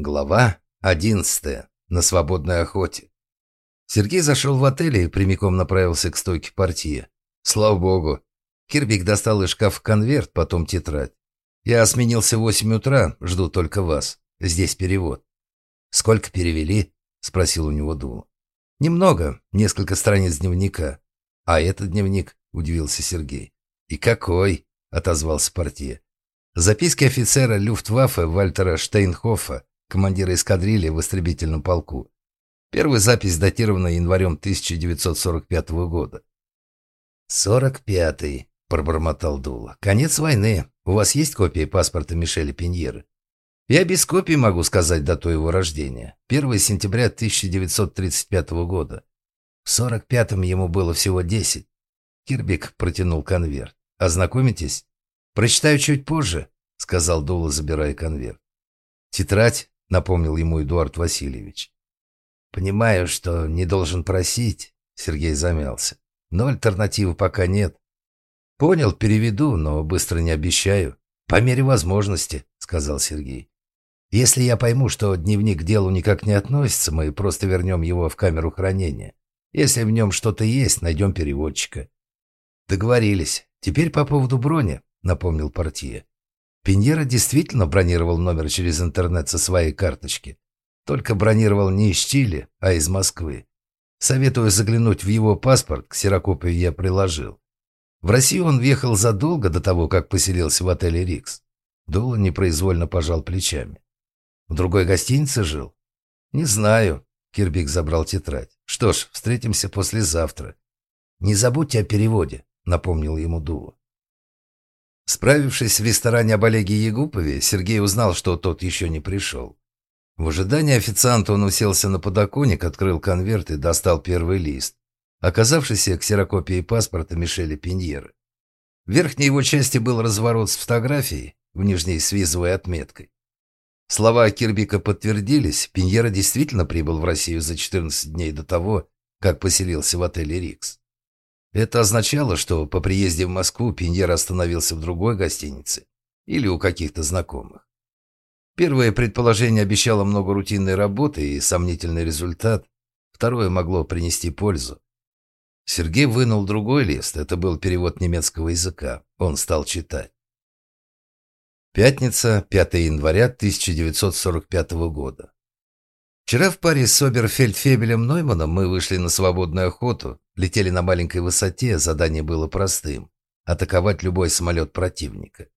Глава 11. На свободной охоте. Сергей зашел в отель и прямиком направился к стойке партии. Слава богу. Кирбик достал из шкафа конверт, потом тетрадь. Я сменился в 8 утра, жду только вас. Здесь перевод. Сколько перевели? Спросил у него Дула. Немного, несколько страниц дневника. А этот дневник? Удивился Сергей. И какой? Отозвался партия. Записки офицера Люфтваффе Вальтера Штейнхофа командира эскадрильи в истребительном полку. Первая запись датирована январем 1945 года. «Сорок пятый», — пробормотал Дула. «Конец войны. У вас есть копия паспорта Мишеля Пиньеры?» «Я без копии могу сказать дату его рождения. 1 сентября 1935 года. В сорок пятом ему было всего десять». Кирбик протянул конверт. «Ознакомитесь?» «Прочитаю чуть позже», — сказал Дула, забирая конверт. «Тетрадь?» — напомнил ему Эдуард Васильевич. «Понимаю, что не должен просить», — Сергей замялся. «Но альтернативы пока нет». «Понял, переведу, но быстро не обещаю. По мере возможности», — сказал Сергей. «Если я пойму, что дневник к делу никак не относится, мы просто вернем его в камеру хранения. Если в нем что-то есть, найдем переводчика». «Договорились. Теперь по поводу брони», — напомнил партия. Пиньера действительно бронировал номер через интернет со своей карточки. Только бронировал не из Чили, а из Москвы. Советую заглянуть в его паспорт, ксерокопию я приложил. В Россию он въехал задолго до того, как поселился в отеле «Рикс». Дула непроизвольно пожал плечами. В другой гостинице жил? Не знаю. Кирбик забрал тетрадь. Что ж, встретимся послезавтра. Не забудьте о переводе, напомнил ему Дула. Справившись в ресторане об Олеге Егупове, Сергей узнал, что тот еще не пришел. В ожидании официанта он уселся на подоконник, открыл конверт и достал первый лист, оказавшийся ксерокопией паспорта Мишеля Пиньеры. В верхней его части был разворот с фотографией, в нижней с визовой отметкой. Слова Кирбика подтвердились, Пиньера действительно прибыл в Россию за 14 дней до того, как поселился в отеле «Рикс». Это означало, что по приезде в Москву Пиньер остановился в другой гостинице или у каких-то знакомых. Первое предположение обещало много рутинной работы и сомнительный результат, второе могло принести пользу. Сергей вынул другой лист, это был перевод немецкого языка. Он стал читать. Пятница, 5 января 1945 года. Вчера в паре с Оберфельдфебелем Нойманом мы вышли на свободную охоту, летели на маленькой высоте, задание было простым – атаковать любой самолет противника.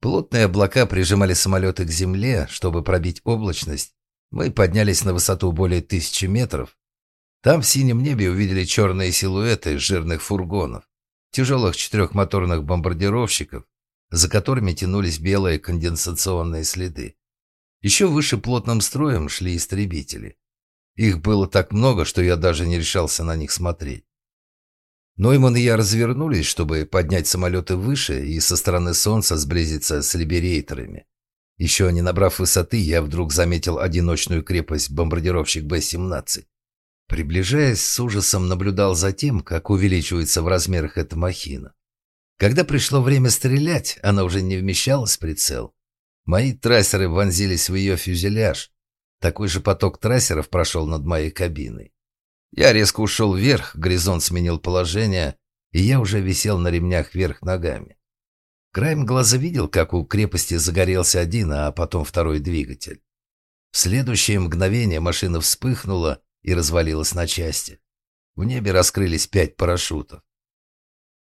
Плотные облака прижимали самолеты к земле, чтобы пробить облачность. Мы поднялись на высоту более тысячи метров. Там в синем небе увидели черные силуэты жирных фургонов, тяжелых четырехмоторных бомбардировщиков, за которыми тянулись белые конденсационные следы. Еще выше плотным строем шли истребители. Их было так много, что я даже не решался на них смотреть. Нойман и я развернулись, чтобы поднять самолеты выше и со стороны солнца сблизиться с либерейторами. Еще не набрав высоты, я вдруг заметил одиночную крепость бомбардировщик Б-17. Приближаясь, с ужасом наблюдал за тем, как увеличивается в размерах эта махина. Когда пришло время стрелять, она уже не вмещалась в прицел. Мои трассеры вонзились в ее фюзеляж. Такой же поток трассеров прошел над моей кабиной. Я резко ушел вверх, горизонт сменил положение, и я уже висел на ремнях вверх ногами. Краем глаза видел, как у крепости загорелся один, а потом второй двигатель. В следующее мгновение машина вспыхнула и развалилась на части. В небе раскрылись пять парашютов.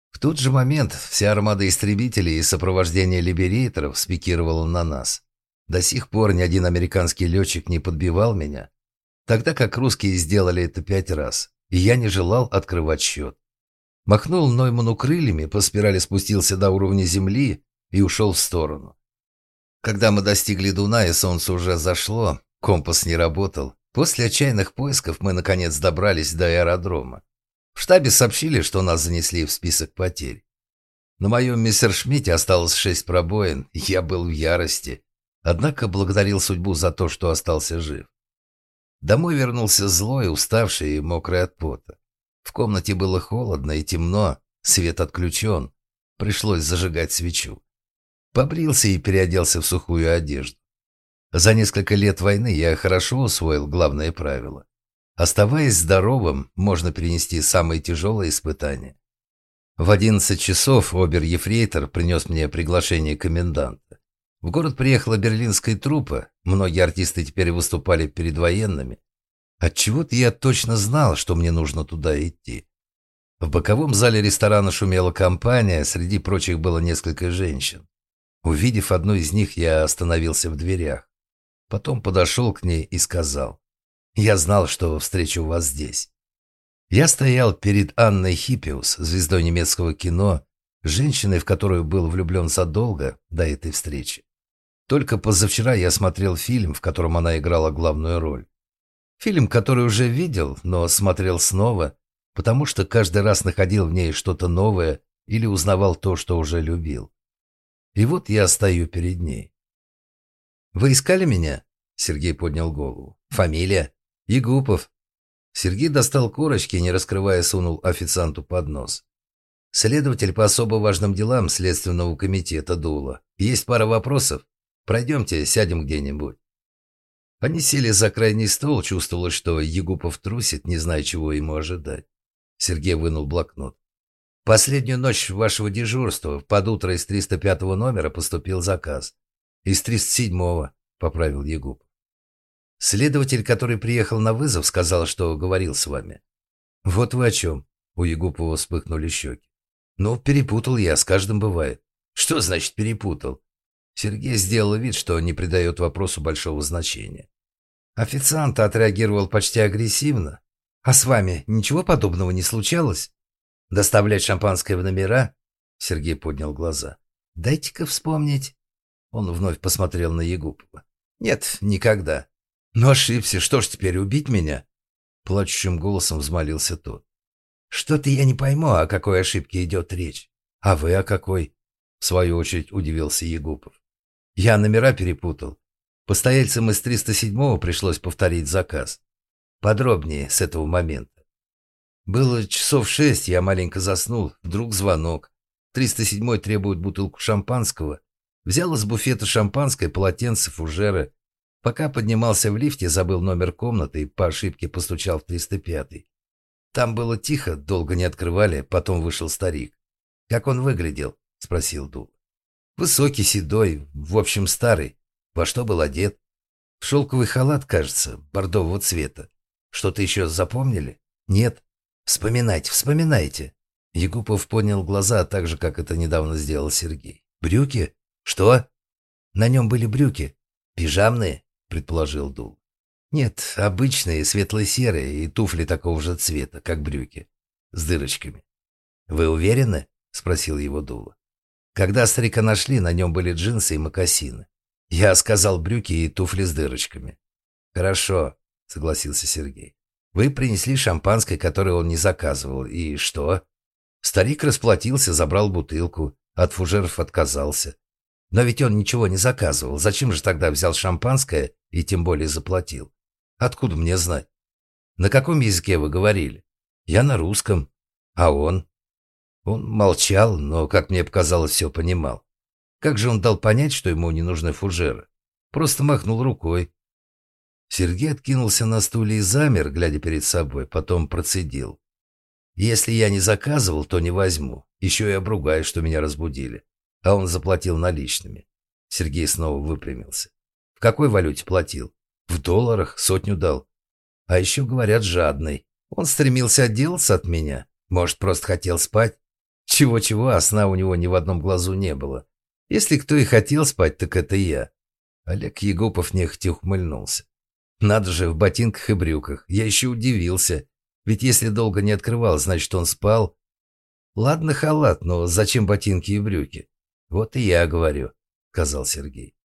В тот же момент вся армада истребителей и сопровождение либерейторов спикировала на нас. До сих пор ни один американский летчик не подбивал меня, тогда как русские сделали это пять раз, и я не желал открывать счет. Махнул Нойману крыльями, по спирали спустился до уровня земли и ушел в сторону. Когда мы достигли Дуная, солнце уже зашло, компас не работал. После отчаянных поисков мы, наконец, добрались до аэродрома. В штабе сообщили, что нас занесли в список потерь. На моем мессершмитте осталось шесть пробоин, я был в ярости. Однако благодарил судьбу за то, что остался жив. Домой вернулся злой, уставший и мокрый от пота. В комнате было холодно и темно, свет отключен. Пришлось зажигать свечу. Побрился и переоделся в сухую одежду. За несколько лет войны я хорошо усвоил главное правило. Оставаясь здоровым, можно перенести самые тяжелые испытания. В 11 часов обер-ефрейтор принес мне приглашение коменданта. В город приехала берлинская труппа, многие артисты теперь выступали перед военными. Отчего-то я точно знал, что мне нужно туда идти. В боковом зале ресторана шумела компания, среди прочих было несколько женщин. Увидев одну из них, я остановился в дверях. Потом подошел к ней и сказал, «Я знал, что встречу вас здесь». Я стоял перед Анной Хиппиус, звездой немецкого кино, женщиной, в которую был влюблен задолго до этой встречи. Только позавчера я смотрел фильм, в котором она играла главную роль. Фильм, который уже видел, но смотрел снова, потому что каждый раз находил в ней что-то новое или узнавал то, что уже любил. И вот я стою перед ней. «Вы искали меня?» Сергей поднял голову. «Фамилия?» «Егупов». Сергей достал корочки и, не раскрывая, сунул официанту под нос. «Следователь по особо важным делам Следственного комитета Дула. Есть пара вопросов. Пройдемте, сядем где-нибудь». Они сели за крайний стол, чувствовалось, что Егупов трусит, не зная, чего ему ожидать. Сергей вынул блокнот. Последнюю ночь вашего дежурства под утро из 305 номера поступил заказ. Из 307-го, поправил Егуб. Следователь, который приехал на вызов, сказал, что говорил с вами. Вот вы о чем. У Егупова вспыхнули щеки. Ну, перепутал я, с каждым бывает. Что значит перепутал? Сергей сделал вид, что не придает вопросу большого значения. Официант отреагировал почти агрессивно. «А с вами ничего подобного не случалось?» Доставлять шампанское в номера? Сергей поднял глаза. Дайте-ка вспомнить. Он вновь посмотрел на Егупова. Нет, никогда. Но ошибся. Что ж теперь, убить меня? Плачущим голосом взмолился тот. Что-то я не пойму, о какой ошибке идет речь. А вы о какой? В свою очередь удивился Егупов. Я номера перепутал. Постояльцам из 307-го пришлось повторить заказ. Подробнее с этого момента. Было часов шесть, я маленько заснул. Вдруг звонок. 307-й требует бутылку шампанского. Взял из буфета шампанское, полотенце, фужеры. Пока поднимался в лифте, забыл номер комнаты и по ошибке постучал в 305-й. Там было тихо, долго не открывали, потом вышел старик. «Как он выглядел?» — спросил Дул. «Высокий, седой, в общем, старый. Во что был одет?» «В шелковый халат, кажется, бордового цвета. Что-то еще запомнили?» «Нет». «Вспоминайте, вспоминайте!» Егупов поднял глаза, так же, как это недавно сделал Сергей. «Брюки? Что?» «На нем были брюки. Пижамные?» — предположил Дул. «Нет, обычные, светло-серые и туфли такого же цвета, как брюки. С дырочками». «Вы уверены?» — спросил его Дула. Когда старика нашли, на нем были джинсы и мокасины. Я сказал брюки и туфли с дырочками. «Хорошо», — согласился Сергей. Вы принесли шампанское, которое он не заказывал. И что? Старик расплатился, забрал бутылку, от фужеров отказался. Но ведь он ничего не заказывал. Зачем же тогда взял шампанское и тем более заплатил? Откуда мне знать? На каком языке вы говорили? Я на русском. А он? Он молчал, но, как мне показалось, все понимал. Как же он дал понять, что ему не нужны фужеры? Просто махнул рукой. Сергей откинулся на стуле и замер, глядя перед собой, потом процедил. «Если я не заказывал, то не возьму. Еще и обругаю, что меня разбудили. А он заплатил наличными». Сергей снова выпрямился. «В какой валюте платил?» «В долларах. Сотню дал». «А еще, говорят, жадный. Он стремился отделаться от меня. Может, просто хотел спать?» Чего-чего, а сна у него ни в одном глазу не было. Если кто и хотел спать, так это я. Олег Егопов нехотя ухмыльнулся. Надо же, в ботинках и брюках. Я еще удивился. Ведь если долго не открывал, значит, он спал. Ладно, халат, но зачем ботинки и брюки? Вот и я говорю, сказал Сергей.